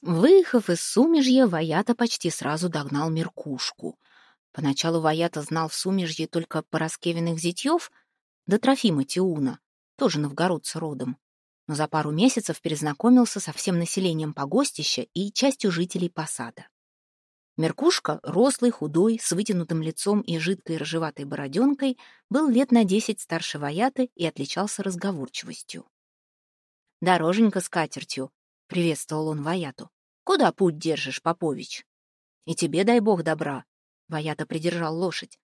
Выехав из Сумежья, Ваята почти сразу догнал Меркушку. Поначалу Ваята знал в Сумежье только Пороскевиных зятьев, да Трофима Тиуна, тоже новгородца родом. Но за пару месяцев перезнакомился со всем населением Погостища и частью жителей посада. Меркушка, рослый, худой, с вытянутым лицом и жидкой рыжеватой бороденкой, был лет на десять старше Ваяты и отличался разговорчивостью. «Дороженька с катертью», — приветствовал он Ваяту. «Куда путь держишь, Попович?» «И тебе дай бог добра», — Ваята придержал лошадь.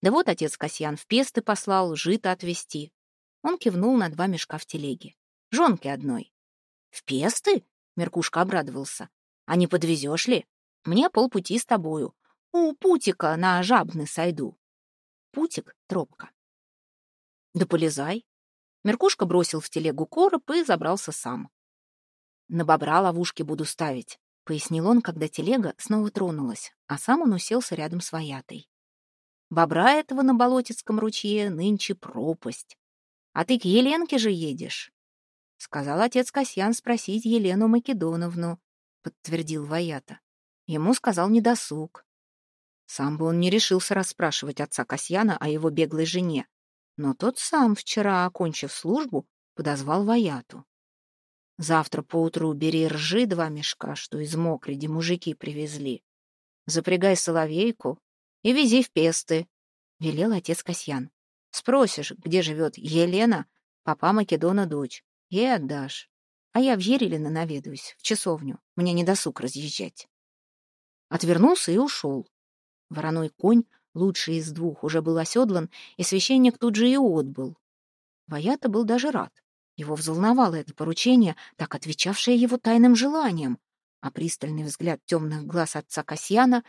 «Да вот отец Касьян в песты послал жито отвезти». Он кивнул на два мешка в телеге. «Жонки одной». «В песты?» — Меркушка обрадовался. «А не подвезешь ли?» Мне полпути с тобою. У Путика на жабны сойду. Путик — тропка. Да полезай. Меркушка бросил в телегу короб и забрался сам. На бобра ловушки буду ставить, — пояснил он, когда телега снова тронулась, а сам он уселся рядом с Ваятой. Бобра этого на Болотицком ручье нынче пропасть. А ты к Еленке же едешь. Сказал отец Касьян спросить Елену Македоновну, — подтвердил Ваята. Ему сказал недосуг. Сам бы он не решился расспрашивать отца Касьяна о его беглой жене, но тот сам вчера, окончив службу, подозвал Ваяту. «Завтра поутру бери ржи два мешка, что из мокриди мужики привезли. Запрягай соловейку и вези в песты», — велел отец Касьян. «Спросишь, где живет Елена, папа Македона дочь, ей отдашь. А я в Ерелино наведаюсь, в часовню, мне не досуг разъезжать». Отвернулся и ушел. Вороной конь, лучший из двух, уже был оседлан, и священник тут же и отбыл. Ваята был даже рад. Его взволновало это поручение, так отвечавшее его тайным желаниям, а пристальный взгляд темных глаз отца Касьяна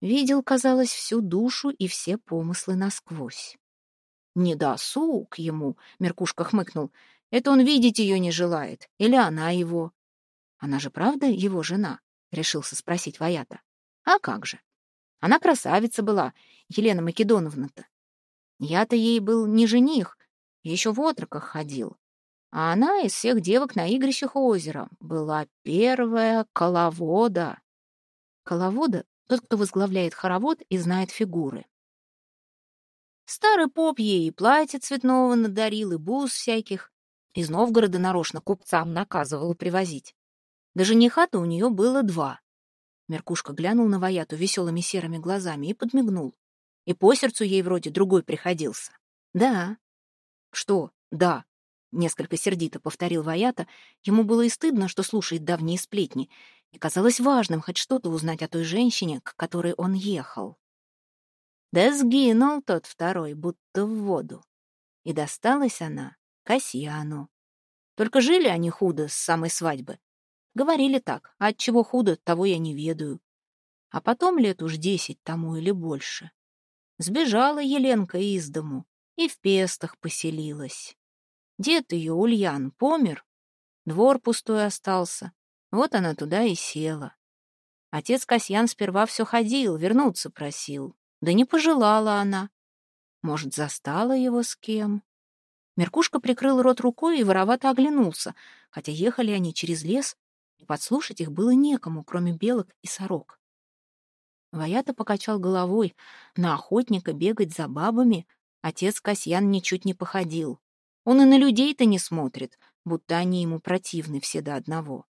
видел, казалось, всю душу и все помыслы насквозь. «Не досуг ему», — Меркушка хмыкнул, — «это он видеть ее не желает, или она его». «Она же правда его жена?» — решился спросить Ваята. А как же? Она красавица была, Елена Македоновна-то. Я-то ей был не жених, еще в отроках ходил. А она из всех девок на игрищах озера была первая коловода. Коловода — тот, кто возглавляет хоровод и знает фигуры. Старый поп ей и платье цветного надарил, и бус всяких. Из Новгорода нарочно купцам наказывал привозить. Да жениха-то у нее было два. Меркушка глянул на Ваяту веселыми серыми глазами и подмигнул. И по сердцу ей вроде другой приходился. «Да». «Что «да»?» — несколько сердито повторил Ваята. Ему было и стыдно, что слушает давние сплетни, и казалось важным хоть что-то узнать о той женщине, к которой он ехал. Да сгинул тот второй, будто в воду. И досталась она Касьяну. Только жили они худо с самой свадьбы. Говорили так, а от чего худо, того я не ведаю. А потом лет уж десять тому или больше. Сбежала Еленка из дому и в пестах поселилась. Дед ее, Ульян, помер, двор пустой остался. Вот она туда и села. Отец Касьян сперва все ходил, вернуться просил. Да не пожелала она. Может, застала его с кем? Меркушка прикрыл рот рукой и воровато оглянулся, хотя ехали они через лес, и подслушать их было некому, кроме белок и сорок. Ваята покачал головой. На охотника бегать за бабами отец Касьян ничуть не походил. Он и на людей-то не смотрит, будто они ему противны все до одного.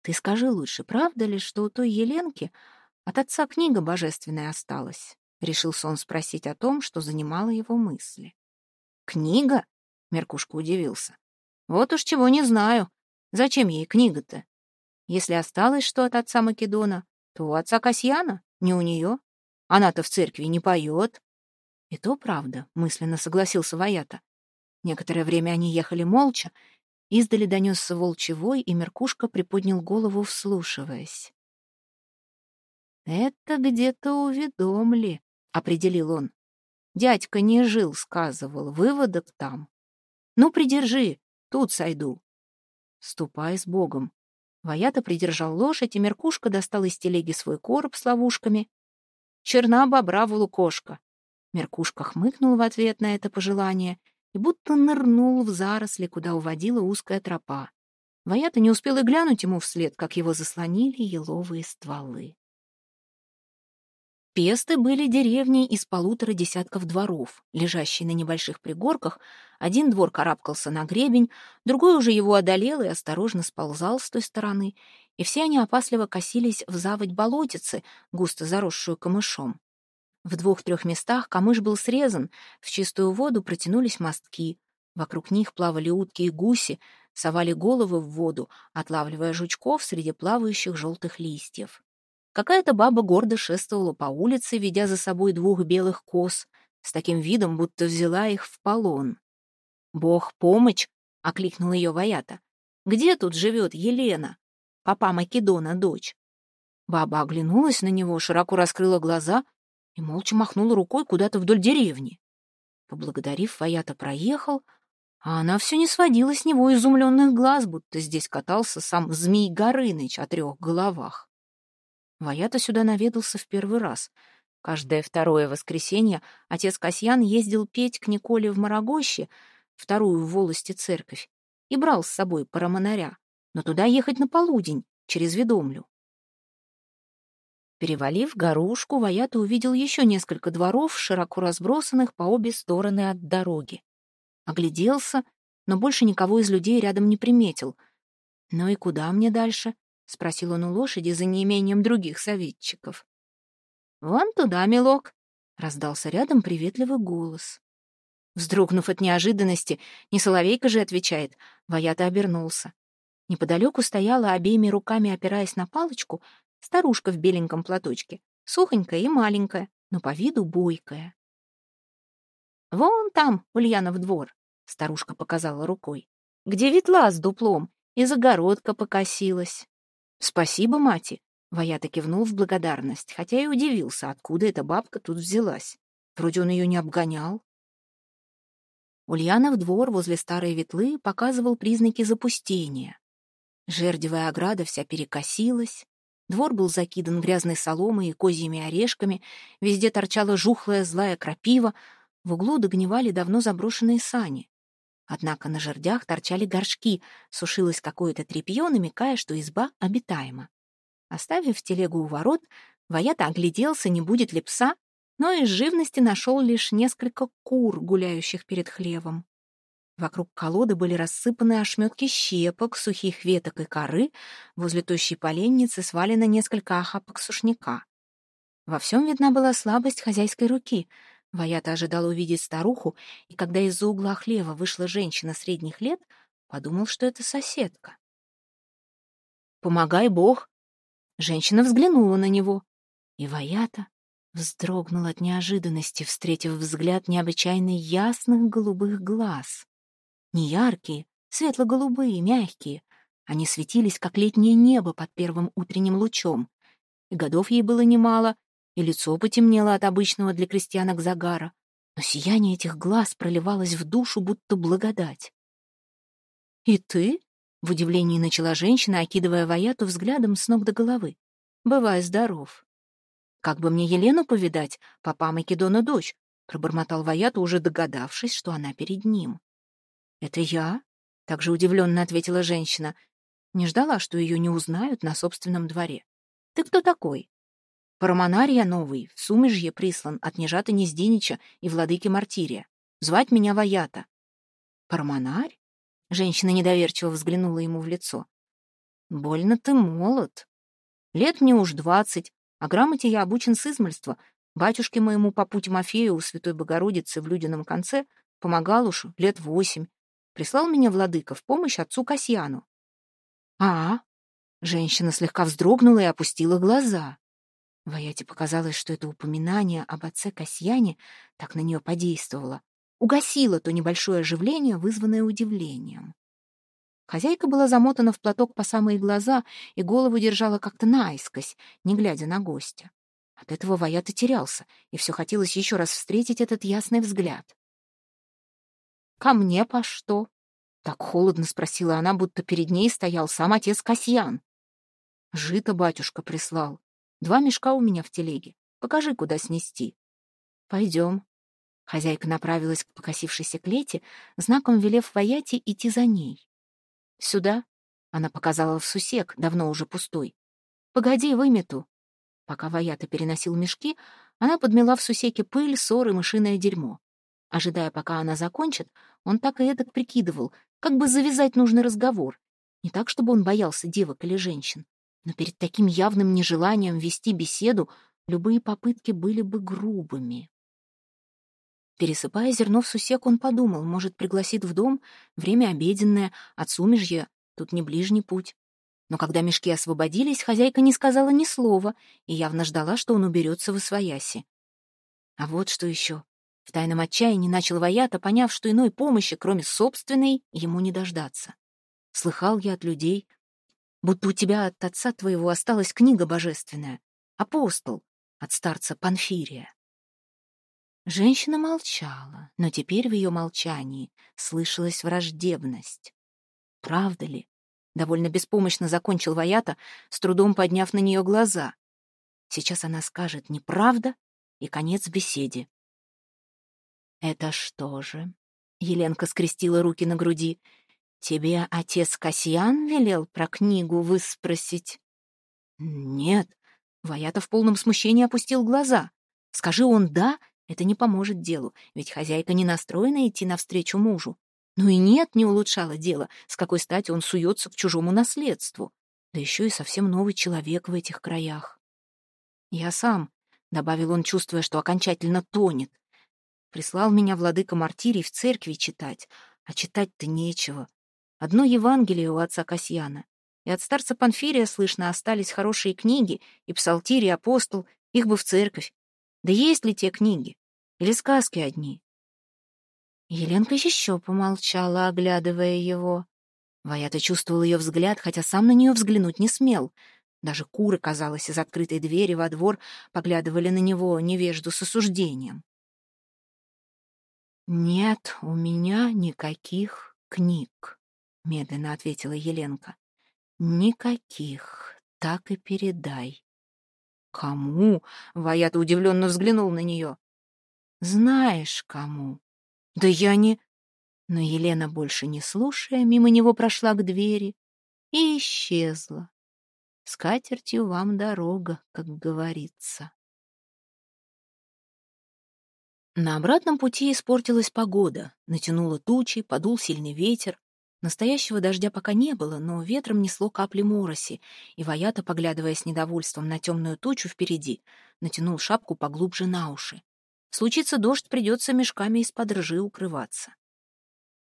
Ты скажи лучше, правда ли, что у той Еленки от отца книга божественная осталась? Решился он спросить о том, что занимало его мысли. «Книга?» — Меркушка удивился. «Вот уж чего не знаю. Зачем ей книга-то? Если осталось что от отца Македона, то у отца Касьяна, не у нее. Она-то в церкви не поет. И то правда, мысленно согласился Ваята. Некоторое время они ехали молча. Издали донесся волчий вой, и Меркушка приподнял голову, вслушиваясь. «Это где-то у ведомли», — определил он. «Дядька не жил, — сказывал, — выводок там. Ну, придержи, тут сойду». «Ступай с Богом». Ваята придержал лошадь, и Меркушка достал из телеги свой короб с ловушками. «Черна бобра в лукошка». Меркушка хмыкнул в ответ на это пожелание и будто нырнул в заросли, куда уводила узкая тропа. Ваята не успел и глянуть ему вслед, как его заслонили еловые стволы. Песты были деревней из полутора десятков дворов, лежащей на небольших пригорках. Один двор карабкался на гребень, другой уже его одолел и осторожно сползал с той стороны, и все они опасливо косились в заводь болотицы, густо заросшую камышом. В двух-трех местах камыш был срезан, в чистую воду протянулись мостки. Вокруг них плавали утки и гуси, совали головы в воду, отлавливая жучков среди плавающих желтых листьев. Какая-то баба гордо шествовала по улице, ведя за собой двух белых коз, с таким видом, будто взяла их в полон. «Бог, помощь!» — окликнул ее Ваята. «Где тут живет Елена, папа Македона, дочь?» Баба оглянулась на него, широко раскрыла глаза и молча махнула рукой куда-то вдоль деревни. Поблагодарив, Ваята проехал, а она все не сводила с него изумленных глаз, будто здесь катался сам Змей Горыныч о трех головах. Ваята сюда наведался в первый раз. Каждое второе воскресенье отец Касьян ездил петь к Николе в Марагоще, вторую в волости церковь, и брал с собой парамонаря, но туда ехать на полудень, через Ведомлю. Перевалив горушку, Ваята увидел еще несколько дворов, широко разбросанных по обе стороны от дороги. Огляделся, но больше никого из людей рядом не приметил. «Ну и куда мне дальше?» — спросил он у лошади за неимением других советчиков. «Вон туда, милок!» — раздался рядом приветливый голос. Вздрогнув от неожиданности, не соловейка же отвечает, Ваята обернулся. Неподалеку стояла, обеими руками опираясь на палочку, старушка в беленьком платочке, сухонькая и маленькая, но по виду бойкая. «Вон там, Ульянов двор», — старушка показала рукой, «где ветла с дуплом, и загородка покосилась». «Спасибо, мати!» — Ваята кивнул в благодарность, хотя и удивился, откуда эта бабка тут взялась. Вроде он ее не обгонял. Ульянов двор возле старой ветлы показывал признаки запустения. Жердевая ограда вся перекосилась, двор был закидан грязной соломой и козьими орешками, везде торчала жухлая злая крапива, в углу догнивали давно заброшенные сани. Однако на жердях торчали горшки, сушилось какое-то тряпье, намекая, что изба обитаема. Оставив телегу у ворот, Ваята огляделся, не будет ли пса, но из живности нашел лишь несколько кур, гуляющих перед хлевом. Вокруг колоды были рассыпаны ошметки щепок, сухих веток и коры, возле тощей поленницы свалено несколько охапок сушняка. Во всем видна была слабость хозяйской руки — Ваята ожидал увидеть старуху, и когда из-за угла хлева вышла женщина средних лет, подумал, что это соседка. «Помогай, Бог!» Женщина взглянула на него, и Ваята вздрогнул от неожиданности, встретив взгляд необычайно ясных голубых глаз. Не яркие, светло-голубые, мягкие. Они светились, как летнее небо под первым утренним лучом. И годов ей было немало, и лицо потемнело от обычного для крестьянок загара, но сияние этих глаз проливалось в душу, будто благодать. «И ты?» — в удивлении начала женщина, окидывая Ваяту взглядом с ног до головы. «Бывай здоров». «Как бы мне Елену повидать, папа Македона дочь?» — пробормотал Ваяту, уже догадавшись, что она перед ним. «Это я?» — также удивленно ответила женщина. Не ждала, что ее не узнают на собственном дворе. «Ты кто такой?» Парамонария новый, в Сумежье прислан от Нежата Нездинича и владыки Мартирия. Звать меня Ваята. Парамонарь? Женщина недоверчиво взглянула ему в лицо. Больно ты молод. Лет мне уж двадцать, а грамоте я обучен с измальства. Батюшке моему попу Тимофею у Святой Богородицы в Людином конце помогал уж лет восемь. Прислал меня владыка в помощь отцу Касьяну. А. Женщина слегка вздрогнула и опустила глаза. Ваяте показалось, что это упоминание об отце Касьяне так на нее подействовало, угасило то небольшое оживление, вызванное удивлением. Хозяйка была замотана в платок по самые глаза и голову держала как-то наискось, не глядя на гостя. От этого Ваята терялся, и все хотелось еще раз встретить этот ясный взгляд. «Ко мне по что?» — так холодно спросила она, будто перед ней стоял сам отец Касьян. «Жито батюшка прислал. Два мешка у меня в телеге. Покажи, куда снести. Пойдем. Хозяйка направилась к покосившейся клете, знаком велев Ваяти идти за ней. Сюда. Она показала в сусек, давно уже пустой. «Погоди, вымету». Пока Ваята переносил мешки, она подмела в сусеке пыль, ссор и мышиное дерьмо. Ожидая, пока она закончит, он так и эдак прикидывал, как бы завязать нужный разговор. Не так, чтобы он боялся девок или женщин, но перед таким явным нежеланием вести беседу любые попытки были бы грубыми. Пересыпая зерно в сусек, он подумал, может, пригласит в дом, время обеденное, от сумежья, тут не ближний путь. Но когда мешки освободились, хозяйка не сказала ни слова и явно ждала, что он уберется в освояси. А вот что еще. В тайном отчаянии начал Ваята, поняв, что иной помощи, кроме собственной, ему не дождаться. Слыхал я от людей, будто у тебя от отца твоего осталась книга божественная, апостол, от старца Панфирия. Женщина молчала, но теперь в ее молчании слышалась враждебность. Правда ли? Довольно беспомощно закончил Ваята, с трудом подняв на нее глаза. Сейчас она скажет «неправда» и конец беседе. «Это что же?» — Еленка скрестила руки на груди. «Тебе отец Касьян велел про книгу выспросить?» «Нет». Ваята в полном смущении опустил глаза. «Скажи он «да», это не поможет делу, ведь хозяйка не настроена идти навстречу мужу. Ну и нет, не улучшало дело, с какой стати он суется к чужому наследству. Да еще и совсем новый человек в этих краях. «Я сам», — добавил он, чувствуя, что окончательно тонет, Прислал меня владыка Мартирий в церкви читать, а читать-то нечего. Одно Евангелие у отца Касьяна. И от старца Панфирия, слышно, остались хорошие книги, и псалтирь, и апостол, их бы в церковь. Да есть ли те книги? Или сказки одни? Еленка еще помолчала, оглядывая его. Ваята чувствовал ее взгляд, хотя сам на нее взглянуть не смел. Даже куры, казалось, из открытой двери во двор поглядывали на него невежду с осуждением. «Нет у меня никаких книг», — медленно ответила Еленка. «Никаких, так и передай». «Кому?» — Ваята удивленно взглянул на нее. «Знаешь, кому?» «Да я не...» Но Елена, больше не слушая, мимо него прошла к двери и исчезла. С катертью вам дорога, как говорится. На обратном пути испортилась погода, натянула тучи, подул сильный ветер. Настоящего дождя пока не было, но ветром несло капли мороси, и Ваята, поглядывая с недовольством на темную тучу впереди, натянул шапку поглубже на уши. Случится дождь, придется мешками из-под ржи укрываться.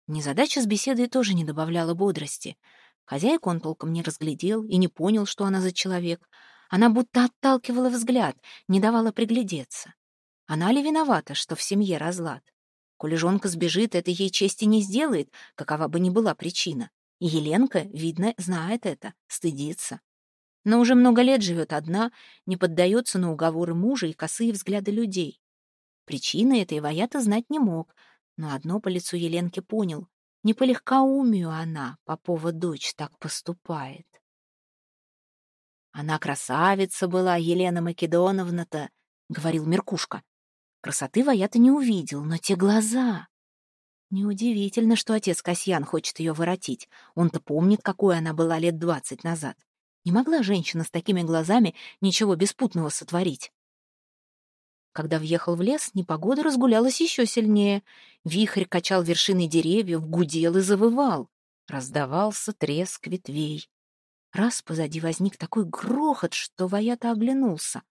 Незадача с беседой тоже не добавляла бодрости. Хозяйку он толком не разглядел и не понял, что она за человек. Она будто отталкивала взгляд, не давала приглядеться. Она ли виновата, что в семье разлад? Коли жонка сбежит, это ей чести не сделает, какова бы ни была причина. И Еленка, видно, знает это, стыдится. Но уже много лет живет одна, не поддается на уговоры мужа и косые взгляды людей. Причины этой Ваята знать не мог, но одно по лицу Еленки понял — не по легкоумию она, Попова дочь, так поступает. Она красавица была, Елена Македоновна-то, — говорил Меркушка. Красоты Ваята не увидел, но те глаза... Неудивительно, что отец Касьян хочет ее воротить. Он-то помнит, какой она была лет двадцать назад. Не могла женщина с такими глазами ничего беспутного сотворить. Когда въехал в лес, непогода разгулялась еще сильнее. Вихрь качал вершины деревьев, гудел и завывал. Раздавался треск ветвей. Раз позади возник такой грохот, что Ваята оглянулся.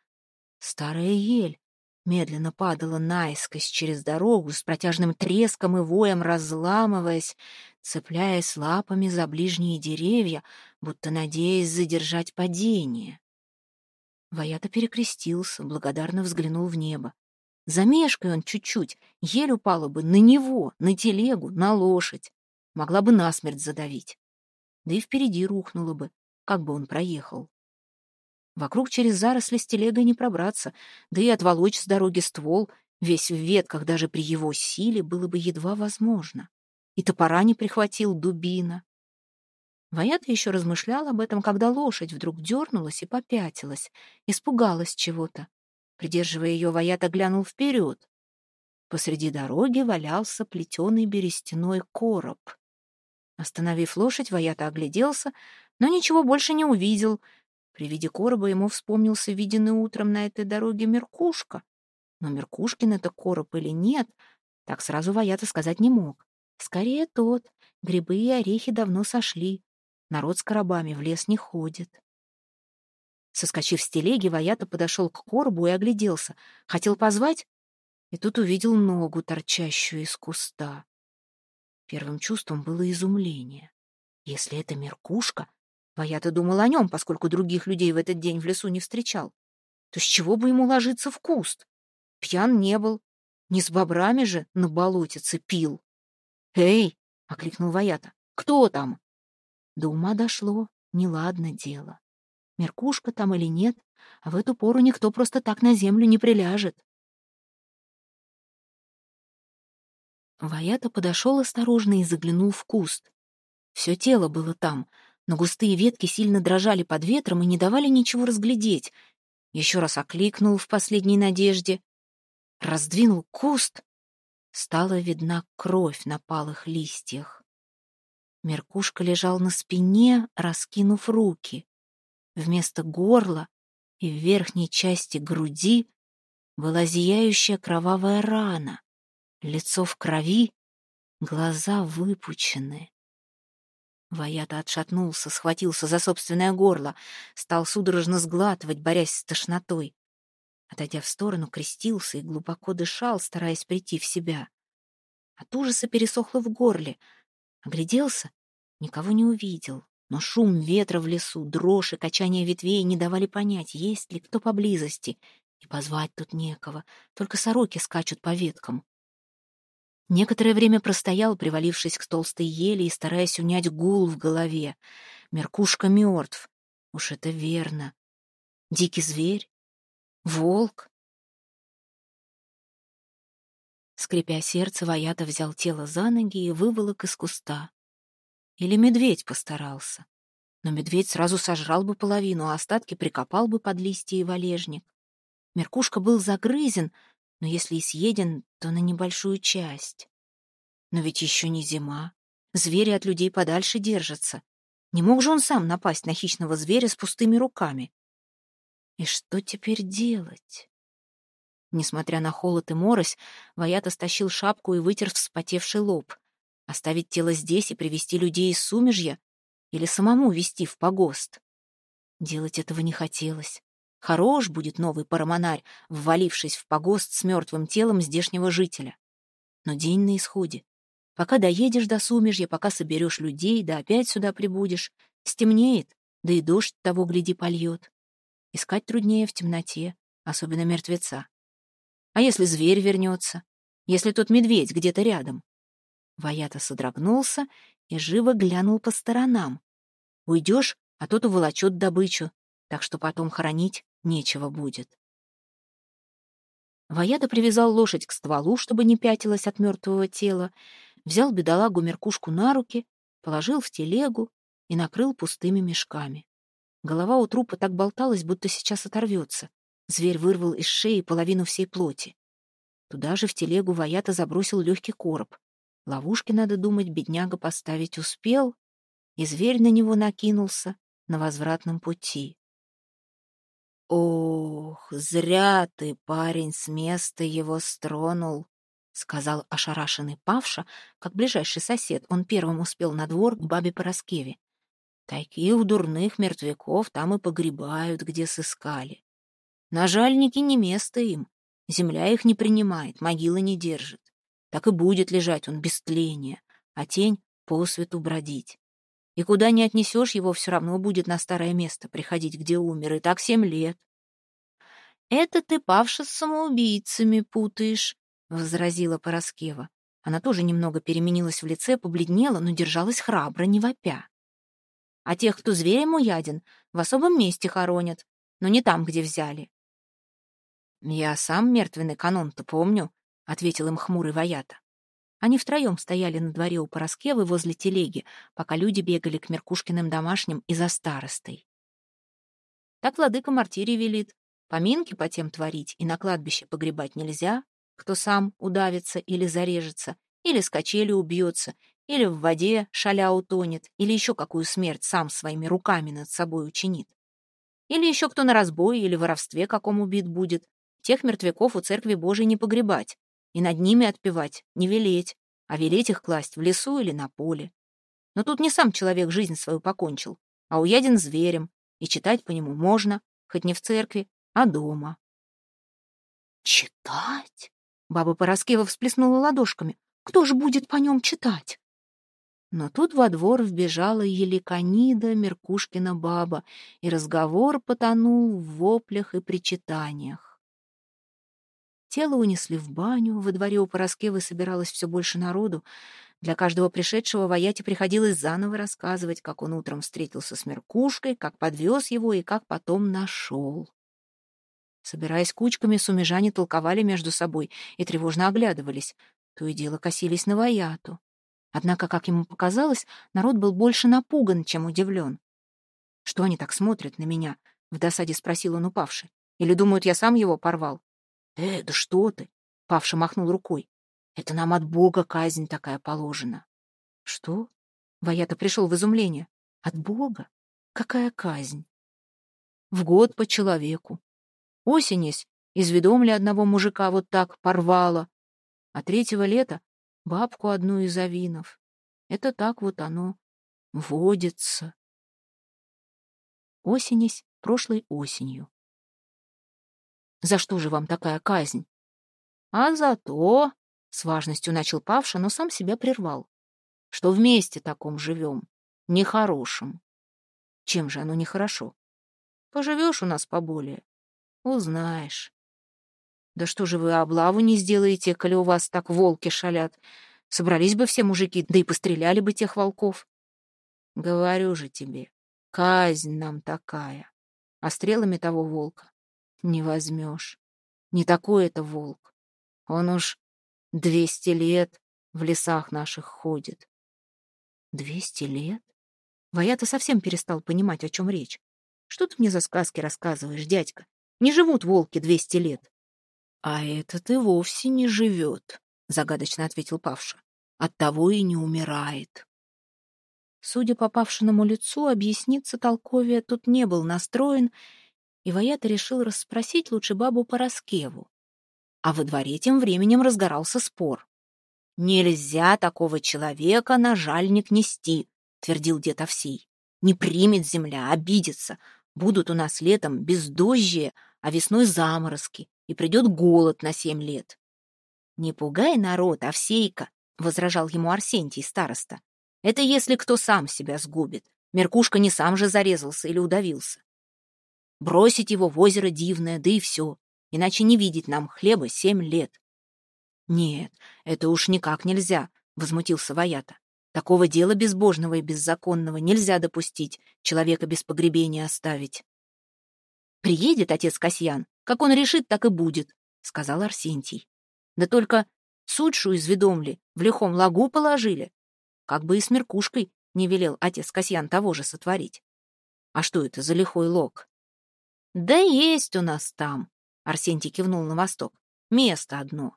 Старая ель, медленно падала наискось через дорогу с протяжным треском и воем разламываясь, цепляясь лапами за ближние деревья, будто надеясь задержать падение. Ваята перекрестился, благодарно взглянул в небо. Замешкай он чуть-чуть, ель упала бы на него, на телегу, на лошадь. Могла бы насмерть задавить. Да и впереди рухнула бы, как бы он проехал. Вокруг через заросли с телегой не пробраться, да и отволочь с дороги ствол, весь в ветках даже при его силе, было бы едва возможно. И топора не прихватил дубина. Ваята еще размышлял об этом, когда лошадь вдруг дернулась и попятилась, испугалась чего-то. Придерживая ее, Ваята глянул вперед. Посреди дороги валялся плетеный берестяной короб. Остановив лошадь, Ваята огляделся, но ничего больше не увидел. При виде короба ему вспомнился виденный утром на этой дороге Меркушка. Но Меркушкин это короб или нет, так сразу Ваята сказать не мог. Скорее тот. Грибы и орехи давно сошли. Народ с коробами в лес не ходит. Соскочив с телеги, Ваята подошел к коробу и огляделся. Хотел позвать, и тут увидел ногу, торчащую из куста. Первым чувством было изумление. Если это меркушка, Ваята думал о нем, поскольку других людей в этот день в лесу не встречал, то с чего бы ему ложиться в куст? Пьян не был, не с бобрами же на болотице пил. «Эй!» — окликнул Ваята. «Кто там?» До ума дошло, неладно дело. Меркушка там или нет, а в эту пору никто просто так на землю не приляжет. Ваята подошел осторожно и заглянул в куст. Все тело было там, но густые ветки сильно дрожали под ветром и не давали ничего разглядеть. Еще раз окликнул в последней надежде. Раздвинул куст. Стала видна кровь на палых листьях. Меркушка лежал на спине, раскинув руки. Вместо горла и в верхней части груди была зияющая кровавая рана. Лицо в крови, глаза выпучены. Ваята отшатнулся, схватился за собственное горло, стал судорожно сглатывать, борясь с тошнотой. Отойдя в сторону, крестился и глубоко дышал, стараясь прийти в себя. От ужаса пересохло в горле. Огляделся, никого не увидел, но шум ветра в лесу, дрожь и качание ветвей не давали понять, есть ли кто поблизости. И позвать тут некого, только сороки скачут по веткам. Некоторое время простоял, привалившись к толстой ели и стараясь унять гул в голове. Меркушка мертв. Уж это верно. Дикий зверь? Волк? Скрипя сердце, Ваята взял тело за ноги и выволок из куста. Или медведь постарался. Но медведь сразу сожрал бы половину, а остатки прикопал бы под листья и валежник. Меркушка был загрызен, но если и съеден, то на небольшую часть. Но ведь еще не зима. Звери от людей подальше держатся. Не мог же он сам напасть на хищного зверя с пустыми руками? И что теперь делать? Несмотря на холод и морось, Ваята стащил шапку и вытер вспотевший лоб. Оставить тело здесь и привести людей из Сумежья? Или самому вести в погост? Делать этого не хотелось. Хорош будет новый парамонарь, ввалившись в погост с мертвым телом здешнего жителя. Но день на исходе. Пока доедешь до Сумежья, пока соберешь людей, да опять сюда прибудешь, стемнеет, да и дождь того, гляди, польет. Искать труднее в темноте, особенно мертвеца. А если зверь вернется? Если тот медведь где-то рядом? Ваята содрогнулся и живо глянул по сторонам. Уйдешь, а тот уволочет добычу, так что потом хоронить нечего будет. Ваята привязал лошадь к стволу, чтобы не пятилась от мертвого тела, взял бедолагу Меркушку на руки, положил в телегу и накрыл пустыми мешками. Голова у трупа так болталась, будто сейчас оторвется. Зверь вырвал из шеи половину всей плоти. Туда же в телегу Ваята забросил легкий короб. Ловушки, надо думать, бедняга поставить успел, и зверь на него накинулся на возвратном пути. «Ох, зря ты, парень, с места его стронул», — сказал ошарашенный Павша, как ближайший сосед. Он первым успел на двор к бабе Пороскеве. «Таких дурных мертвяков там и погребают, где сыскали. На жальнике не место им, земля их не принимает, могила не держит. Так и будет лежать он без тления, а тень по свету бродить. И куда не отнесешь его, все равно будет на старое место приходить, где умер, и так семь лет. «Это ты, Павша, с самоубийцами путаешь», — возразила Пороскева. Она тоже немного переменилась в лице, побледнела, но держалась храбро, не вопя. «А тех, кто зверем уяден, в особом месте хоронят, но не там, где взяли». «Я сам мертвенный канон-то помню», — ответил им хмурый Ваята. Они втроем стояли на дворе у Пороскевы возле телеги, пока люди бегали к Меркушкиным домашним и за старостой. Так владыка Мартирий велит. Поминки по тем творить и на кладбище погребать нельзя, кто сам удавится или зарежется, или с качели убьется, или в воде шаля утонет, или еще какую смерть сам своими руками над собой учинит. Или еще кто на разбое или воровстве каком убит будет. Тех мертвяков у церкви Божией не погребать, и над ними отпевать, не велеть, а велеть их класть в лесу или на поле. Но тут не сам человек жизнь свою покончил, а уяден зверем, и читать по нему можно, хоть не в церкви, а дома. «Читать?» — баба Пороскева всплеснула ладошками. «Кто же будет по нем читать?» Но тут во двор вбежала Еликонида, Меркушкина баба, и разговор потонул в воплях и причитаниях. Тело унесли в баню, во дворе у Пороскевы собиралось все больше народу. Для каждого пришедшего вояте приходилось заново рассказывать, как он утром встретился с Меркушкой, как подвез его и как потом нашел. Собираясь кучками, сумежане толковали между собой и тревожно оглядывались. То и дело косились на вояту. Однако, как ему показалось, народ был больше напуган, чем удивлен. «Что они так смотрят на меня?» — в досаде спросил он упавший. «Или думают, я сам его порвал?» «Э, да что ты!» — Павша махнул рукой. «Это нам от Бога казнь такая положена». «Что?» — Ваята пришел в изумление. «От Бога? Какая казнь?» «В год по человеку. Осенесь, изведомли одного мужика вот так порвало, а третьего лета бабку одну из авинов. Это так вот оно водится. Осенись прошлой осенью. За что же вам такая казнь? А за то, с важностью начал Павша, но сам себя прервал, что вместе таком живем, нехорошим. Чем же оно нехорошо? Поживешь у нас поболее, узнаешь. Да что же вы облаву не сделаете, коли у вас так волки шалят? Собрались бы все мужики, да и постреляли бы тех волков. Говорю же тебе, казнь нам такая. А стрелами того волка не возьмешь. Не такой это волк. Он уж двести лет в лесах наших ходит. Двести лет? Ваята совсем перестал понимать, о чем речь. Что ты мне за сказки рассказываешь, дядька? Не живут волки двести лет. «А этот и вовсе не живет», — загадочно ответил Павша. «Оттого и не умирает». Судя по Павшиному лицу, объясниться толковее тут не был настроен, и Ваята решил расспросить лучше бабу Пороскеву. А во дворе тем временем разгорался спор. «Нельзя такого человека на жальник нести», — твердил дед Овсей. «Не примет земля, обидится. Будут у нас летом бездожье, а весной заморозки и придет голод на семь лет. «Не пугай народ, Овсейка», — возражал ему Арсентий, староста. «Это если кто сам себя сгубит. Меркушка не сам же зарезался или удавился. Бросить его в озеро дивное, да и все, иначе не видеть нам хлеба семь лет». «Нет, это уж никак нельзя», — возмутился Ваята. «Такого дела безбожного и беззаконного нельзя допустить, человека без погребения оставить». «Приедет отец Касьян, как он решит, так и будет», — сказал Арсентий. «Да только судшу из ведомли в лихом лагу положили. Как бы и с Меркушкой не велел отец Касьян того же сотворить. А что это за лихой лог?» «Да есть у нас там», — Арсентий кивнул на восток. «Место одно.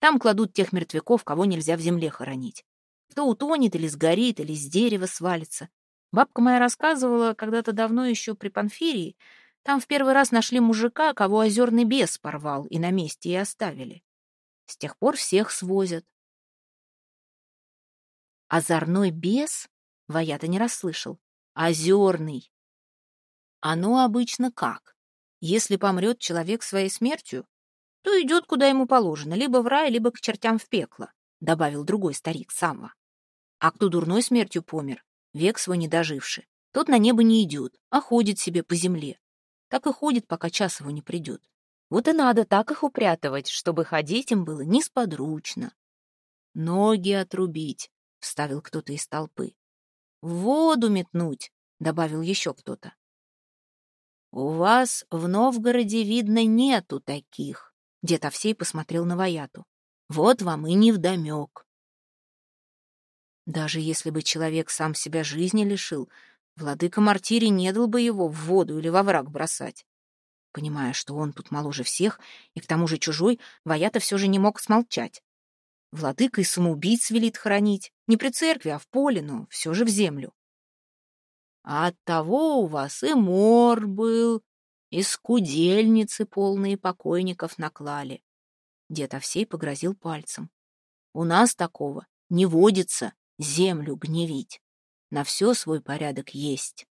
Там кладут тех мертвяков, кого нельзя в земле хоронить. Кто утонет или сгорит, или с дерева свалится. Бабка моя рассказывала когда-то давно еще при Панфирии, там в первый раз нашли мужика, кого озерный бес порвал, и на месте и оставили. С тех пор всех свозят. Озорной бес? Ваята не расслышал. Озерный. Оно обычно как? Если помрет человек своей смертью, то идет, куда ему положено, либо в рай, либо к чертям в пекло, добавил другой старик Самва. А кто дурной смертью помер, век свой не доживший, тот на небо не идет, а ходит себе по земле, так и ходит, пока час его не придет. Вот и надо так их упрятывать, чтобы ходить им было несподручно. «Ноги отрубить», — вставил кто-то из толпы. «В воду метнуть», — добавил еще кто-то. «У вас в Новгороде, видно, нету таких», — дед Овсей посмотрел на Ваяту. «Вот вам и невдомек». Даже если бы человек сам себя жизни лишил, Владыка Мартири не дал бы его в воду или во враг бросать. Понимая, что он тут моложе всех и к тому же чужой, Ваята все же не мог смолчать. Владыка и самоубийц велит хранить. Не при церкви, а в поле, но все же в землю. А оттого у вас и мор был, и скудельницы полные покойников наклали. Дед Овсей погрозил пальцем. У нас такого не водится землю гневить. На все свой порядок есть.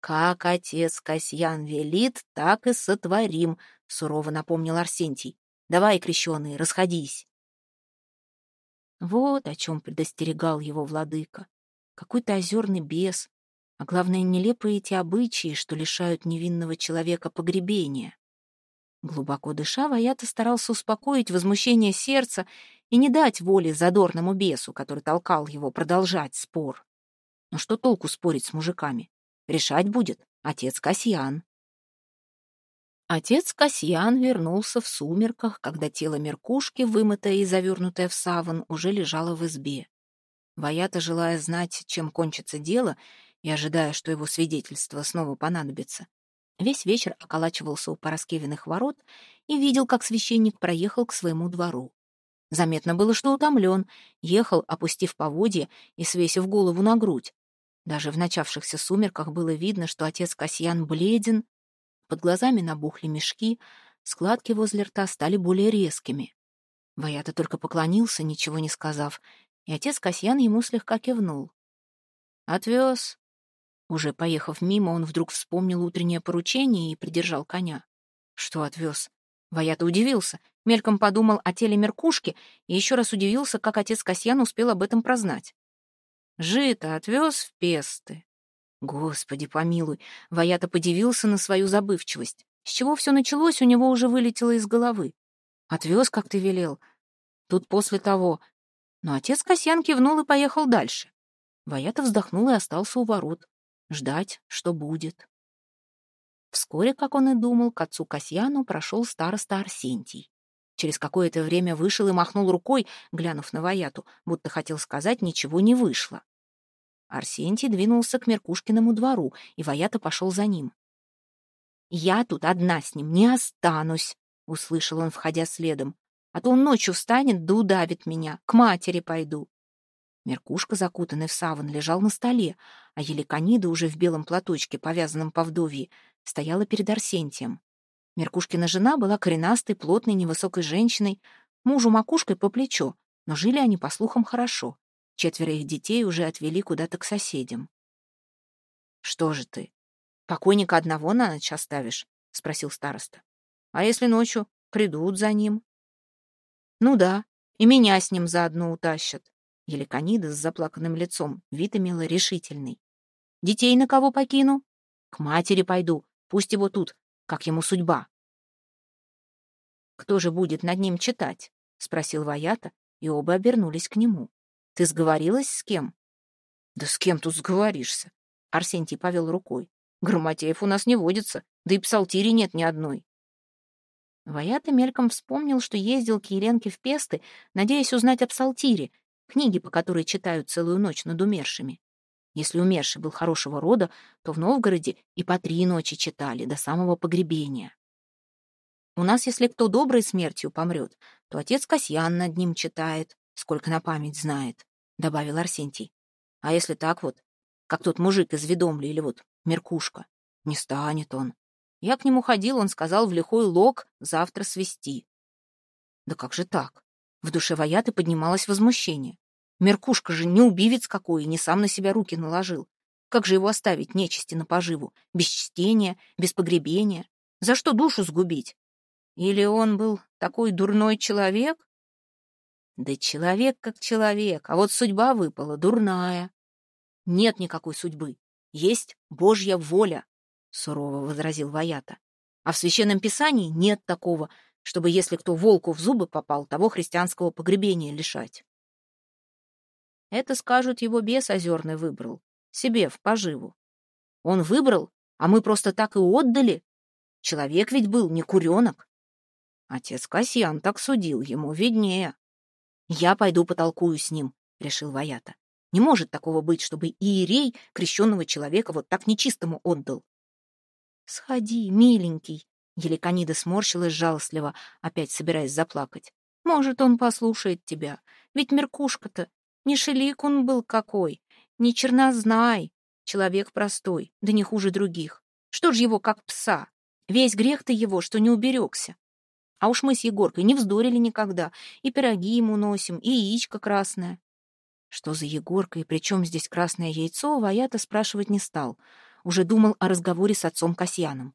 Как отец Касьян велит, так и сотворим, сурово напомнил Арсентий. Давай, крещеные, расходись. Вот о чем предостерегал его владыка. Какой-то озерный бес, а главное, нелепые эти обычаи, что лишают невинного человека погребения. Глубоко дыша, Ваята старался успокоить возмущение сердца и не дать воли задорному бесу, который толкал его продолжать спор. Но что толку спорить с мужиками? Решать будет отец Касьян. Отец Касьян вернулся в сумерках, когда тело Меркушки, вымытое и завернутое в саван, уже лежало в избе. Ваята, желая знать, чем кончится дело, и ожидая, что его свидетельство снова понадобится, весь вечер околачивался у Пороскевиных ворот и видел, как священник проехал к своему двору. Заметно было, что утомлен, ехал, опустив поводья и свесив голову на грудь. Даже в начавшихся сумерках было видно, что отец Касьян бледен, под глазами набухли мешки, складки возле рта стали более резкими. Ваята только поклонился, ничего не сказав, и отец Касьян ему слегка кивнул. «Отвез», уже поехав мимо, он вдруг вспомнил утреннее поручение и придержал коня. Что отвез? Ваята удивился, мельком подумал о теле Меркушки и еще раз удивился, как отец Касьян успел об этом прознать. Жито отвез в песты. Господи, помилуй, Ваята подивился на свою забывчивость. С чего все началось, у него уже вылетело из головы. Отвез, как ты велел. Тут после того. Но отец Касьян кивнул и поехал дальше. Ваята вздохнул и остался у ворот ждать, что будет. Вскоре, как он и думал, к отцу Касьяну прошел староста Арсентий. Через какое-то время вышел и махнул рукой, глянув на Ваяту, будто хотел сказать, ничего не вышло. Арсентий двинулся к Меркушкиному двору, и Ваята пошел за ним. «Я тут одна с ним не останусь», — услышал он, входя следом. «А то он ночью встанет да удавит меня, к матери пойду». Меркушка, закутанный в саван, лежал на столе, а Еликонида, уже в белом платочке, повязанном по вдовье, стояла перед Арсентием. Меркушкина жена была коренастой, плотной, невысокой женщиной, мужу макушкой по плечо, но жили они, по слухам, хорошо. Четверо их детей уже отвели куда-то к соседям. «Что же ты, покойника одного на ночь оставишь?» — спросил староста. «А если ночью придут за ним?» «Ну да, и меня с ним заодно утащат. Еликонида с заплаканным лицом, вид имела решительный. «Детей на кого покину? К матери пойду, пусть его тут, как ему судьба». «Кто же будет над ним читать?» — спросил Ваята, и оба обернулись к нему. «Ты сговорилась с кем?» «Да с кем тут сговоришься?» — Арсентий повел рукой. «Грамотеев у нас не водится, да и псалтири нет ни одной». Ваята мельком вспомнил, что ездил к Еленке в Песты, надеясь узнать о псалтире, книги, по которой читают целую ночь над умершими. Если умерший был хорошего рода, то в Новгороде и по три ночи читали, до самого погребения. У нас, если кто доброй смертью помрет, то отец Касьян над ним читает, сколько на память знает, — добавил Арсентий. А если так вот, как тот мужик из Ведомли или вот Меркушка, не станет он. Я к нему ходил, он сказал в лихой лог завтра свести. Да как же так? В душе Ваяты поднималось возмущение. Меркушка же не убивец какой и не сам на себя руки наложил. Как же его оставить нечисти на поживу? Без чтения, без погребения? За что душу сгубить? Или он был такой дурной человек? Да человек как человек, а вот судьба выпала дурная. Нет никакой судьбы. Есть Божья воля, — сурово возразил Ваята. А в Священном Писании нет такого, чтобы, если кто волку в зубы попал, того христианского погребения лишать. Это, скажут, его бес озерный выбрал, себе в поживу. Он выбрал, а мы просто так и отдали. Человек ведь был, не куренок. Отец Касьян так судил, ему виднее. Я пойду потолкую с ним, — решил Ваята. Не может такого быть, чтобы иерей крещенного человека вот так нечистому отдал. «Сходи, миленький», Еликонида сморщилась жалостливо, опять собираясь заплакать. Может, он послушает тебя. Ведь Меркушка-то не шелик он был какой, не чернознай, человек простой, да не хуже других. Что ж его как пса? Весь грех-то его, что не уберегся. А уж мы с Егоркой не вздорили никогда, и пироги ему носим, и яичко красное. Что за Егорка и при чем здесь красное яйцо, Ваята спрашивать не стал. Уже думал о разговоре с отцом Касьяном.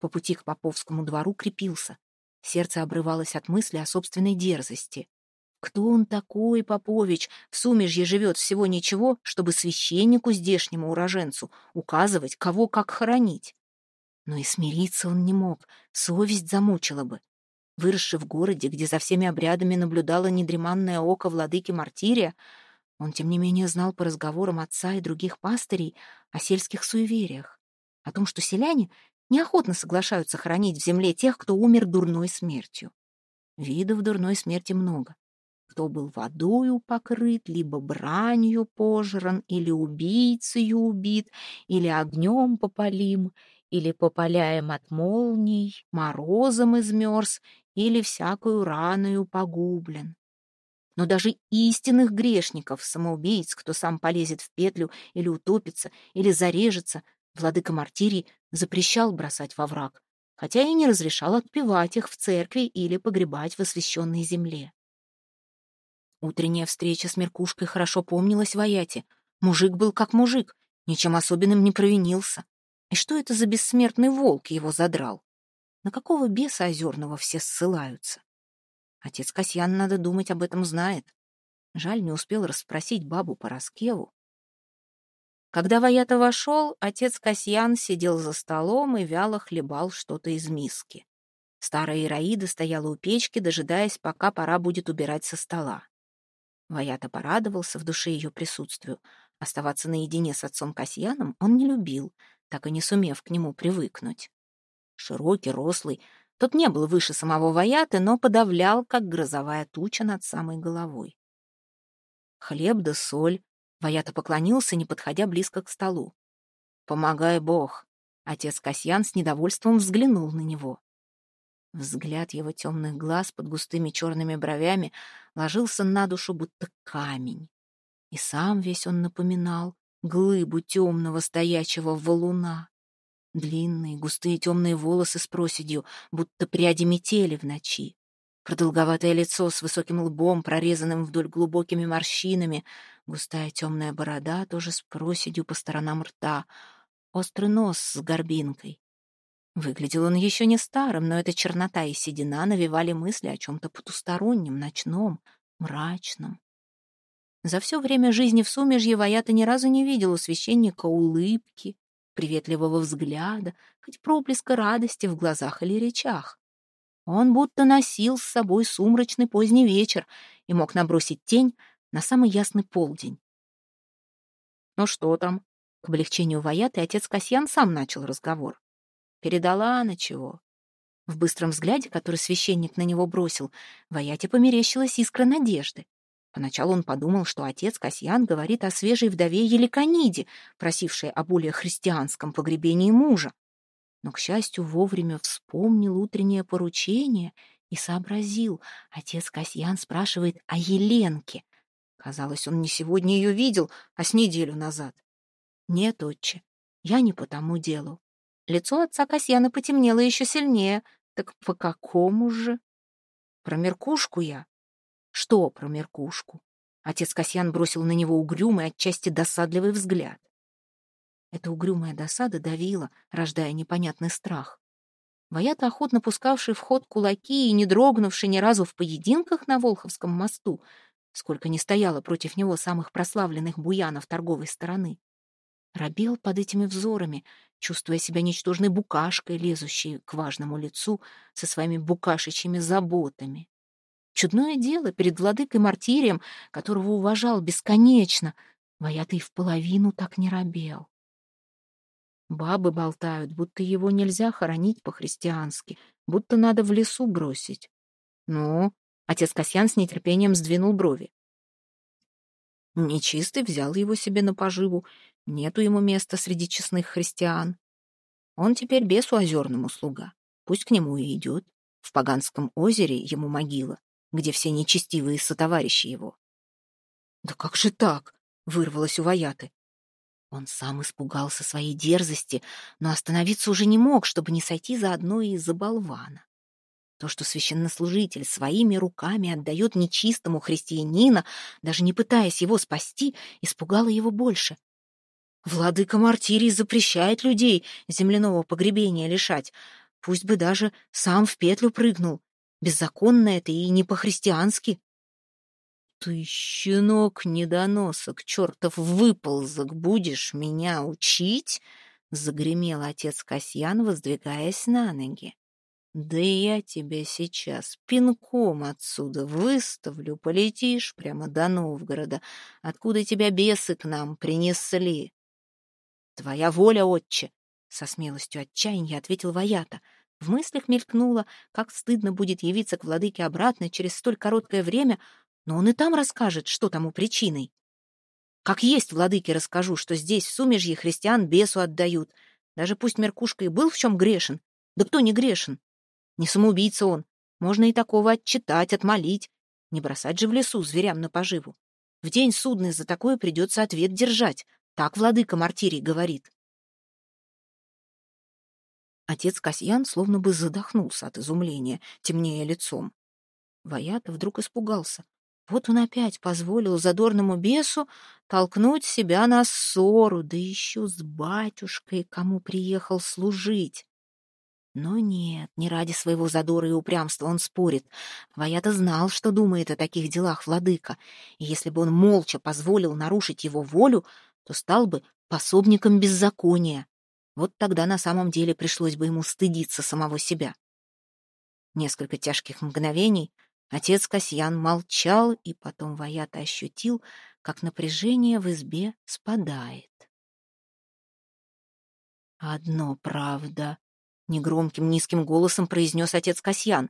По пути к Поповскому двору крепился. Сердце обрывалось от мысли о собственной дерзости. Кто он такой, Попович? В Сумежье живет всего ничего, чтобы священнику здешнему уроженцу указывать, кого как хоронить. Но и смириться он не мог, совесть замучила бы. Выросший в городе, где за всеми обрядами наблюдало недреманное око владыки Мартирия, он, тем не менее, знал по разговорам отца и других пастырей о сельских суевериях, о том, что селяне неохотно соглашаются хоронить в земле тех, кто умер дурной смертью. Видов дурной смерти много кто был водою покрыт, либо бранью пожран, или убийцею убит, или огнем попалим, или попаляем от молний, морозом измерз, или всякую раною погублен. Но даже истинных грешников, самоубийц, кто сам полезет в петлю или утопится, или зарежется, владыка Мартирий запрещал бросать во враг, хотя и не разрешал отпевать их в церкви или погребать в освященной земле. Утренняя встреча с Меркушкой хорошо помнилась в Аяте. Мужик был как мужик, ничем особенным не провинился. И что это за бессмертный волк его задрал? На какого беса озерного все ссылаются? Отец Касьян, надо думать, об этом знает. Жаль, не успел расспросить бабу по Раскеву. Когда Ваята вошел, отец Касьян сидел за столом и вяло хлебал что-то из миски. Старая Ираида стояла у печки, дожидаясь, пока пора будет убирать со стола. Ваята порадовался в душе ее присутствию. Оставаться наедине с отцом Касьяном он не любил, так и не сумев к нему привыкнуть. Широкий, рослый, тот не был выше самого Ваяты, но подавлял, как грозовая туча над самой головой. Хлеб да соль. Ваята поклонился, не подходя близко к столу. «Помогай Бог!» Отец Касьян с недовольством взглянул на него. Взгляд его темных глаз под густыми черными бровями ложился на душу, будто камень. И сам весь он напоминал глыбу темного стоячего валуна. Длинные густые темные волосы с проседью, будто пряди метели в ночи. Продолговатое лицо с высоким лбом, прорезанным вдоль глубокими морщинами, густая темная борода, тоже с проседью по сторонам рта, острый нос с горбинкой, Выглядел он еще не старым, но эта чернота и седина навевали мысли о чем-то потустороннем, ночном, мрачном. За все время жизни в Сумежье Ваята ни разу не видел у священника улыбки, приветливого взгляда, хоть проблеска радости в глазах или речах. Он будто носил с собой сумрачный поздний вечер и мог набросить тень на самый ясный полдень. «Ну что там?» К облегчению Ваяты отец Касьян сам начал разговор. Передала она чего. В быстром взгляде, который священник на него бросил, Ваяте померещилась искра надежды. Поначалу он подумал, что отец Касьян говорит о свежей вдове Еликониде, просившей о более христианском погребении мужа. Но, к счастью, вовремя вспомнил утреннее поручение и сообразил. Отец Касьян спрашивает о Еленке. Казалось, он не сегодня ее видел, а с неделю назад. Нет, отче, я не по тому делу. Лицо отца Касьяна потемнело еще сильнее. Так по какому же? Про меркушку я. Что про меркушку? Отец Касьян бросил на него угрюмый, отчасти досадливый взгляд. Эта угрюмая досада давила, рождая непонятный страх. Ваята, охотно пускавший в ход кулаки и не дрогнувший ни разу в поединках на Волховском мосту, сколько не стояло против него самых прославленных буянов торговой стороны, робел под этими взорами, чувствуя себя ничтожной букашкой, лезущей к важному лицу со своими букашечьими заботами. Чудное дело перед владыкой Мартирием, которого уважал бесконечно, Ваятый в половину так не робел. Бабы болтают, будто его нельзя хоронить по-христиански, будто надо в лесу бросить. Ну, отец Касьян с нетерпением сдвинул брови. Нечистый взял его себе на поживу Нету ему места среди честных христиан. Он теперь бесу озерному слуга. Пусть к нему и идет. В Паганском озере ему могила. где все нечестивые сотоварищи его. «Да как же так?» — вырвалось у Ваяты. Он сам испугался своей дерзости, но остановиться уже не мог, чтобы не сойти заодно и за болвана. То, что священнослужитель своими руками отдает нечистому христианина, даже не пытаясь его спасти, испугало его больше. Владыка Мартирий запрещает людей земляного погребения лишать, пусть бы даже сам в петлю прыгнул. Беззаконно это и не по-христиански. Ты, щенок недоносок, чертов выползок, будешь меня учить? Загремел отец Касьян, воздвигаясь на ноги. Да я тебя сейчас пинком отсюда выставлю, полетишь прямо до Новгорода, откуда тебя бесы к нам принесли. Твоя воля, отче, со смелостью отчаяния ответил Ваята. В мыслях мелькнуло, как стыдно будет явиться к владыке обратно через столь короткое время, но он и там расскажет, что тому причиной. Как есть владыке расскажу, что здесь, в Сумежье, христиан бесу отдают. Даже пусть Меркушка и был в чем грешен. Да кто не грешен? Не самоубийца он. Можно и такого отчитать, отмолить. Не бросать же в лесу зверям на поживу. В день судный за такое придется ответ держать. Так владыка Мартирий говорит. Отец Касьян словно бы задохнулся от изумления, темнее лицом. Ваята вдруг испугался. Вот он опять позволил задорному бесу толкнуть себя на ссору, да еще с батюшкой, кому приехал служить. Но нет, не ради своего задора и упрямства он спорит. Ваята знал, что думает о таких делах владыка, и если бы он молча позволил нарушить его волю, то стал бы пособником беззакония. Вот тогда на самом деле пришлось бы ему стыдиться самого себя. Несколько тяжких мгновений отец Касьян молчал, и потом Ваята ощутил, как напряжение в избе спадает. «Одно правда», Негромким низким голосом произнес отец Касьян.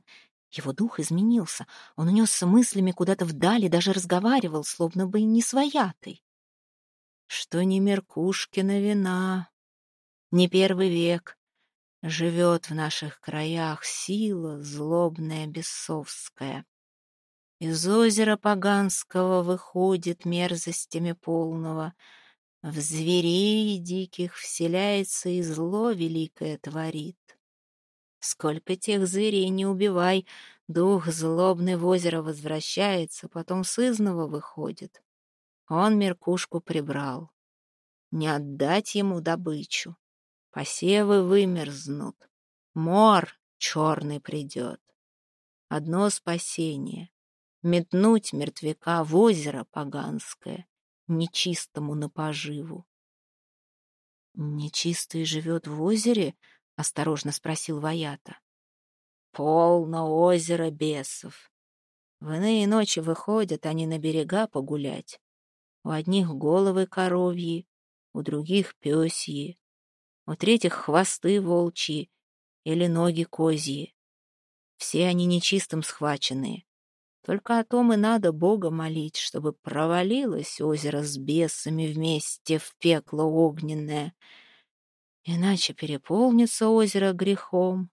Его дух изменился. Он унесся мыслями куда-то вдали, даже разговаривал, словно бы не своятой. Что не Меркушкина вина, не первый век. Живет в наших краях сила злобная бесовская. Из озера Паганского выходит мерзостями полного. В зверей диких вселяется и зло великое творит. Сколько тех зверей не убивай, дух злобный в озеро возвращается, потом сызново выходит. Он меркушку прибрал. Не отдать ему добычу. Посевы вымерзнут. Мор черный придет. Одно спасение — метнуть мертвяка в озеро поганское, нечистому на поживу. Нечистый живет в озере —— осторожно спросил Ваята. «Полно озеро бесов. В иные ночи выходят они на берега погулять. У одних головы коровьи, у других пёсьи, у третьих хвосты волчьи или ноги козьи. Все они нечистым схваченные. Только о том и надо Бога молить, чтобы провалилось озеро с бесами вместе в пекло огненное — Иначе переполнится озеро грехом,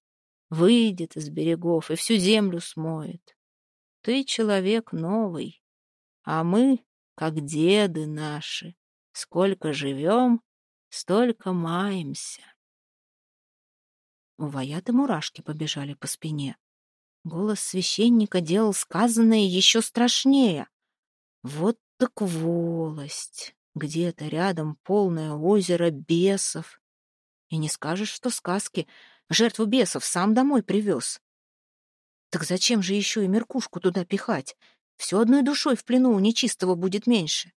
выйдет из берегов и всю землю смоет. Ты человек новый, а мы, как деды наши, сколько живем, столько маемся. У Ваяты мурашки побежали по спине. Голос священника делал сказанное еще страшнее. Вот так волость! Где-то рядом полное озеро бесов, и не скажешь, что сказки. Жертву бесов сам домой привез. Так зачем же еще и меркушку туда пихать? Все одной душой в плену у нечистого будет меньше.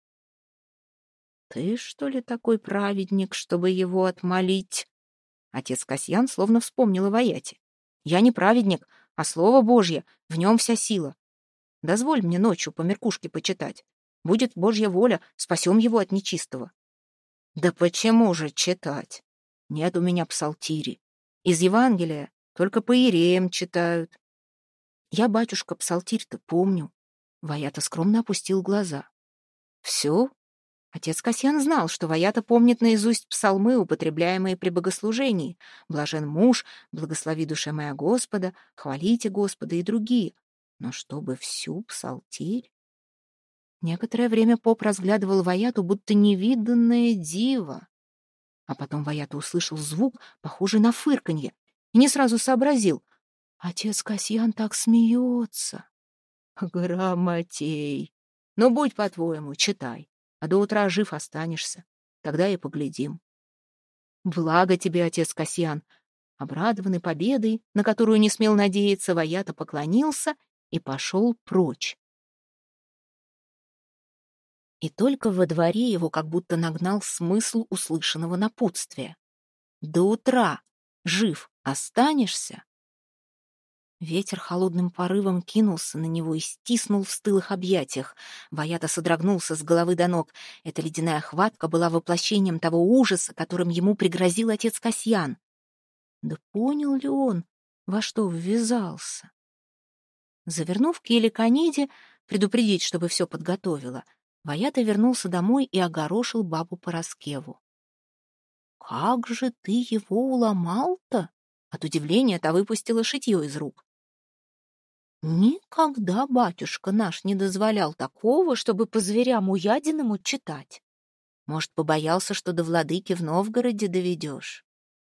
Ты, что ли, такой праведник, чтобы его отмолить? Отец Касьян словно вспомнил о Ваяте. Я не праведник, а слово Божье, в нем вся сила. Дозволь мне ночью по меркушке почитать. Будет Божья воля, спасем его от нечистого. Да почему же читать? Нет у меня псалтири. Из Евангелия только по иереям читают. Я, батюшка, псалтирь-то помню. Ваята скромно опустил глаза. Все? Отец Касьян знал, что Ваята помнит наизусть псалмы, употребляемые при богослужении. «Блажен муж», «Благослови душе моя Господа», «Хвалите Господа» и другие. Но чтобы всю псалтирь? Некоторое время поп разглядывал Ваяту, будто невиданное диво. А потом Ваята услышал звук, похожий на фырканье, и не сразу сообразил. Отец Касьян так смеется. Грамотей. Ну, будь по-твоему, читай, а до утра жив останешься. Тогда и поглядим. Благо тебе, отец Касьян. Обрадованный победой, на которую не смел надеяться, Ваята поклонился и пошел прочь. И только во дворе его как будто нагнал смысл услышанного напутствия. «До утра жив останешься?» Ветер холодным порывом кинулся на него и стиснул в стылых объятиях. Ваята содрогнулся с головы до ног. Эта ледяная хватка была воплощением того ужаса, которым ему пригрозил отец Касьян. Да понял ли он, во что ввязался? Завернув к Еликониде, предупредить, чтобы все подготовила, Ваята вернулся домой и огорошил бабу Пороскеву. «Как же ты его уломал-то?» От удивления та выпустила шитье из рук. Никогда батюшка наш не дозволял такого, чтобы по зверям уядиному читать. Может, побоялся, что до владыки в Новгороде доведешь?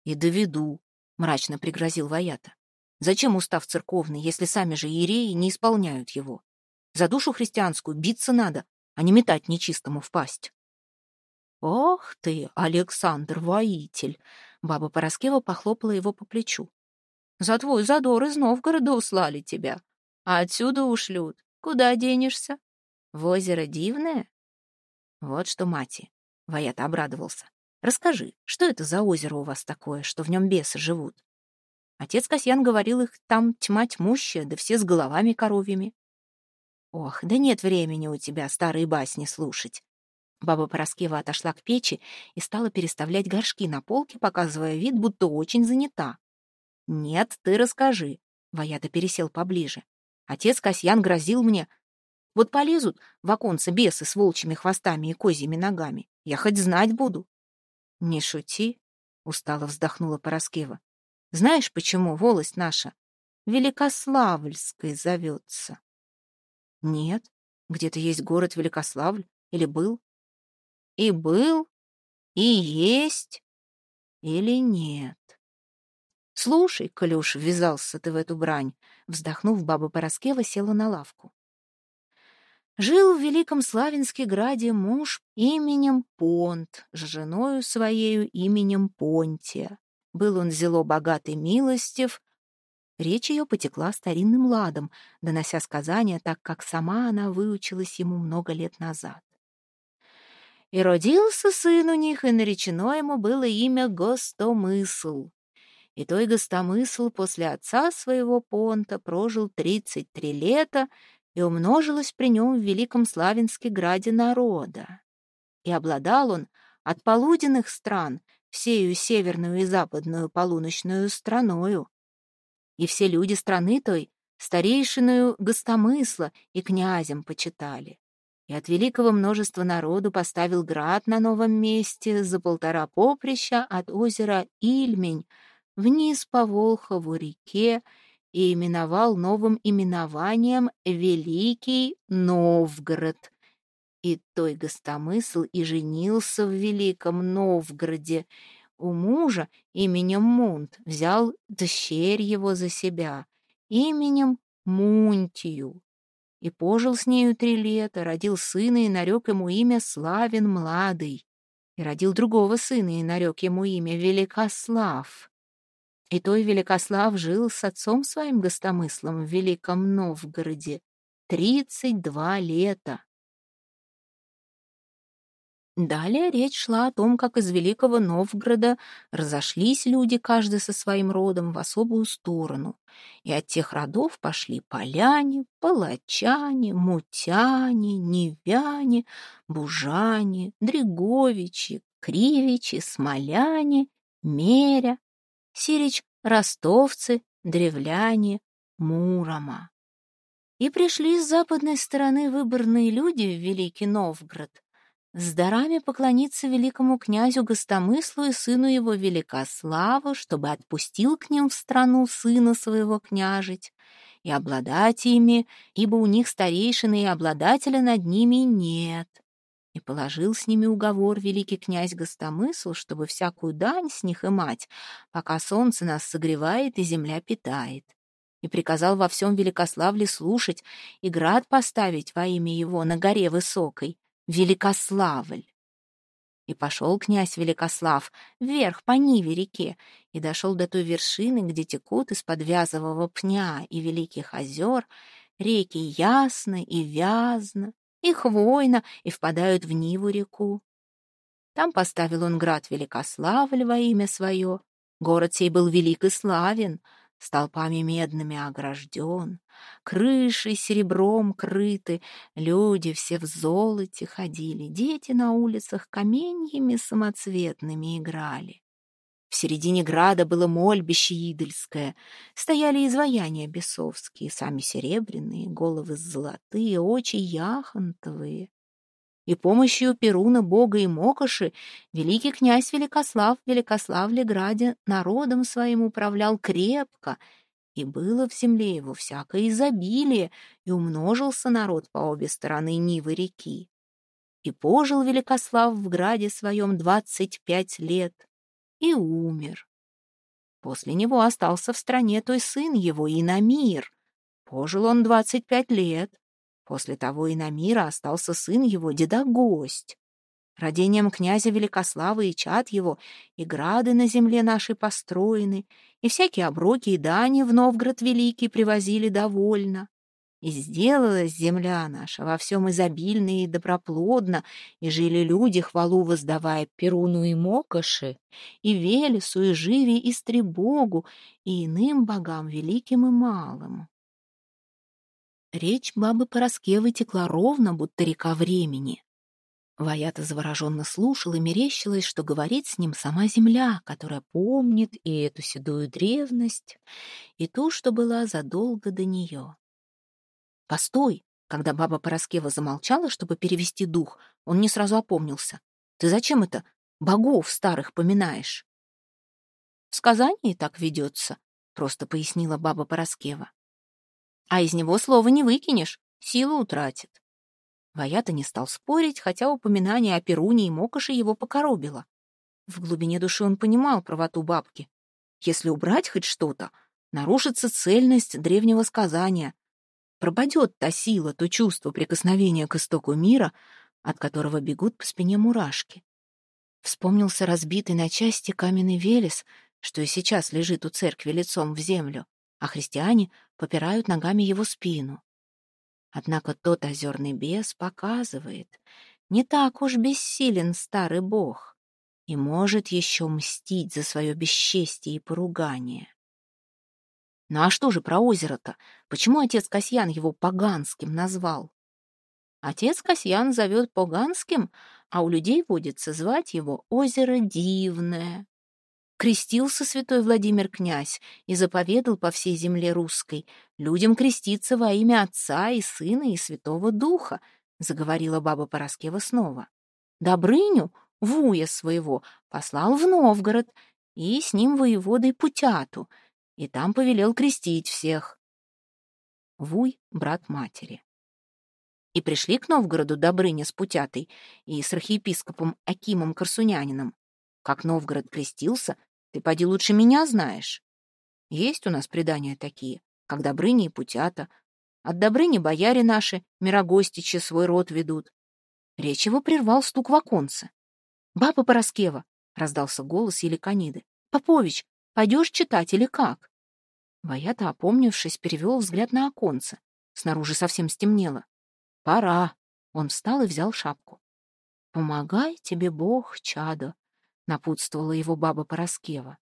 И доведу, — мрачно пригрозил Ваята. Зачем устав церковный, если сами же иереи не исполняют его? За душу христианскую биться надо, а не метать нечистому в пасть. «Ох ты, Александр, воитель!» Баба Пороскева похлопала его по плечу. «За твой задор из Новгорода услали тебя. А отсюда ушлют. Куда денешься? В озеро Дивное? Вот что, мати, Ваят обрадовался. Расскажи, что это за озеро у вас такое, что в нем бесы живут? Отец Касьян говорил, их там тьма тьмущая, да все с головами коровьями. Ох, да нет времени у тебя старые басни слушать. Баба Пороскева отошла к печи и стала переставлять горшки на полке, показывая вид, будто очень занята. «Нет, ты расскажи». Ваята пересел поближе. Отец Касьян грозил мне. Вот полезут в оконце бесы с волчьими хвостами и козьими ногами. Я хоть знать буду. — Не шути, — устало вздохнула Пороскева. — Знаешь, почему волость наша Великославльской зовется? — Нет. Где-то есть город Великославль. Или был? — И был, и есть, или нет. «Слушай, коли уж ввязался ты в эту брань», вздохнув, баба Пороскева села на лавку. Жил в Великом Славянске граде муж именем Понт, с женою своею именем Понтия. Был он зело богатый милостив. Речь ее потекла старинным ладом, донося сказания, так как сама она выучилась ему много лет назад. И родился сын у них, и наречено ему было имя Гостомысл. И той гостомысл после отца своего Понта прожил тридцать три лета, и умножилось при нем в великом Славянске граде народа. И обладал он от полуденных стран всею северную и западную полуночную страною. И все люди страны той старейшиною гостомысла и князем почитали. И от великого множества народу поставил град на новом месте за полтора поприща от озера Ильмень, вниз по Волхову реке и именовал новым именованием Великий Новгород. И той гостомысл и женился в Великом Новгороде. У мужа именем Мунт взял дщерь его за себя, именем Мунтию. И пожил с нею три лета, родил сына и нарек ему имя Славен Младый. И родил другого сына и нарек ему имя Великослав. И той Великослав жил с отцом своим гостомыслом в Великом Новгороде тридцать два лета. Далее речь шла о том, как из Великого Новгорода разошлись люди, каждый со своим родом, в особую сторону. И от тех родов пошли поляне, палачане, мутяне, невяне, бужане, дреговичи, кривичи, смоляне, меря, Сирич — ростовцы, древляне, Мурома. И пришли с западной стороны выборные люди в Великий Новгород с дарами поклониться великому князю Гостомыслу и сыну его Великославу, чтобы отпустил к ним в страну сына своего княжить, и обладать ими, ибо у них старейшины и обладателя над ними нет. И положил с ними уговор великий князь Гостомысл, чтобы всякую дань с них и мать, пока солнце нас согревает и земля питает. И приказал во всем Великославле слушать и град поставить во имя его на горе высокой, Великославль. И пошел князь Великослав вверх по Ниве реке и дошел до той вершины, где текут из подвязового пня и великих озер реки Ясно и Вязно, и Хвойно, и впадают в Ниву реку. Там поставил он град Великославль во имя свое. Город сей был велик и славен, столпами медными огражден, крыши серебром крыты, люди все в золоте ходили, дети на улицах каменьями самоцветными играли. В середине града было мольбище идольское, стояли изваяния бесовские, сами серебряные, головы золотые, очи яхонтовые. И помощью Перуна, Бога и Мокоши великий князь Великослав в Великославле-граде народом своим управлял крепко, и было в земле его всякое изобилие, и умножился народ по обе стороны Нивы реки. И пожил Великослав в граде своем двадцать пять лет, и умер. После него остался в стране той сын его, Инамир. Пожил он двадцать пять лет, После того и на мира остался сын его, дедогость. Родением князя Великослава и чад его, и грады на земле нашей построены, и всякие оброки и дани в Новгород Великий привозили довольно. И сделалась земля наша во всем изобильно и доброплодно, и жили люди, хвалу воздавая Перуну и Мокоши, и Велесу, и Живи, и Стребогу, и иным богам великим и малым. Речь бабы Пороскевы текла ровно, будто река времени. Ваята завороженно слушал и мерещилась, что говорит с ним сама земля, которая помнит и эту седую древность, и ту, что была задолго до нее. «Постой!» Когда баба Пороскева замолчала, чтобы перевести дух, он не сразу опомнился. «Ты зачем это богов старых поминаешь?» «В сказании так ведется», — просто пояснила баба Пороскева а из него слова не выкинешь, силу утратит. Ваята не стал спорить, хотя упоминание о Перуне и Мокоши его покоробило. В глубине души он понимал правоту бабки. Если убрать хоть что-то, нарушится цельность древнего сказания. Пропадет та сила, то чувство прикосновения к истоку мира, от которого бегут по спине мурашки. Вспомнился разбитый на части каменный велес, что и сейчас лежит у церкви лицом в землю а христиане попирают ногами его спину. Однако тот озерный бес показывает, не так уж бессилен старый бог и может еще мстить за свое бесчестие и поругание. Ну а что же про озеро-то? Почему отец Касьян его поганским назвал? Отец Касьян зовет поганским, а у людей водится звать его озеро Дивное крестился святой Владимир князь и заповедал по всей земле русской людям креститься во имя Отца и Сына и Святого Духа, заговорила баба Пороскева снова. Добрыню, вуя своего, послал в Новгород и с ним воеводой Путяту, и там повелел крестить всех. Вуй — брат матери. И пришли к Новгороду Добрыня с Путятой и с архиепископом Акимом Корсунянином. Как Новгород крестился, ты поди лучше меня знаешь. Есть у нас предания такие, как Добрыни и Путята. От Добрыни бояре наши, мирогостичи, свой род ведут. Речь его прервал стук в оконце. «Баба Пороскева!» — раздался голос Еликониды. «Попович, пойдешь читать или как?» Ваята, опомнившись, перевел взгляд на оконце. Снаружи совсем стемнело. «Пора!» — он встал и взял шапку. «Помогай тебе Бог, чадо!» напутствовала его баба Пороскева.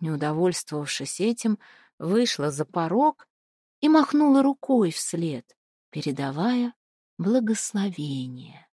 Не удовольствовавшись этим, вышла за порог и махнула рукой вслед, передавая благословение.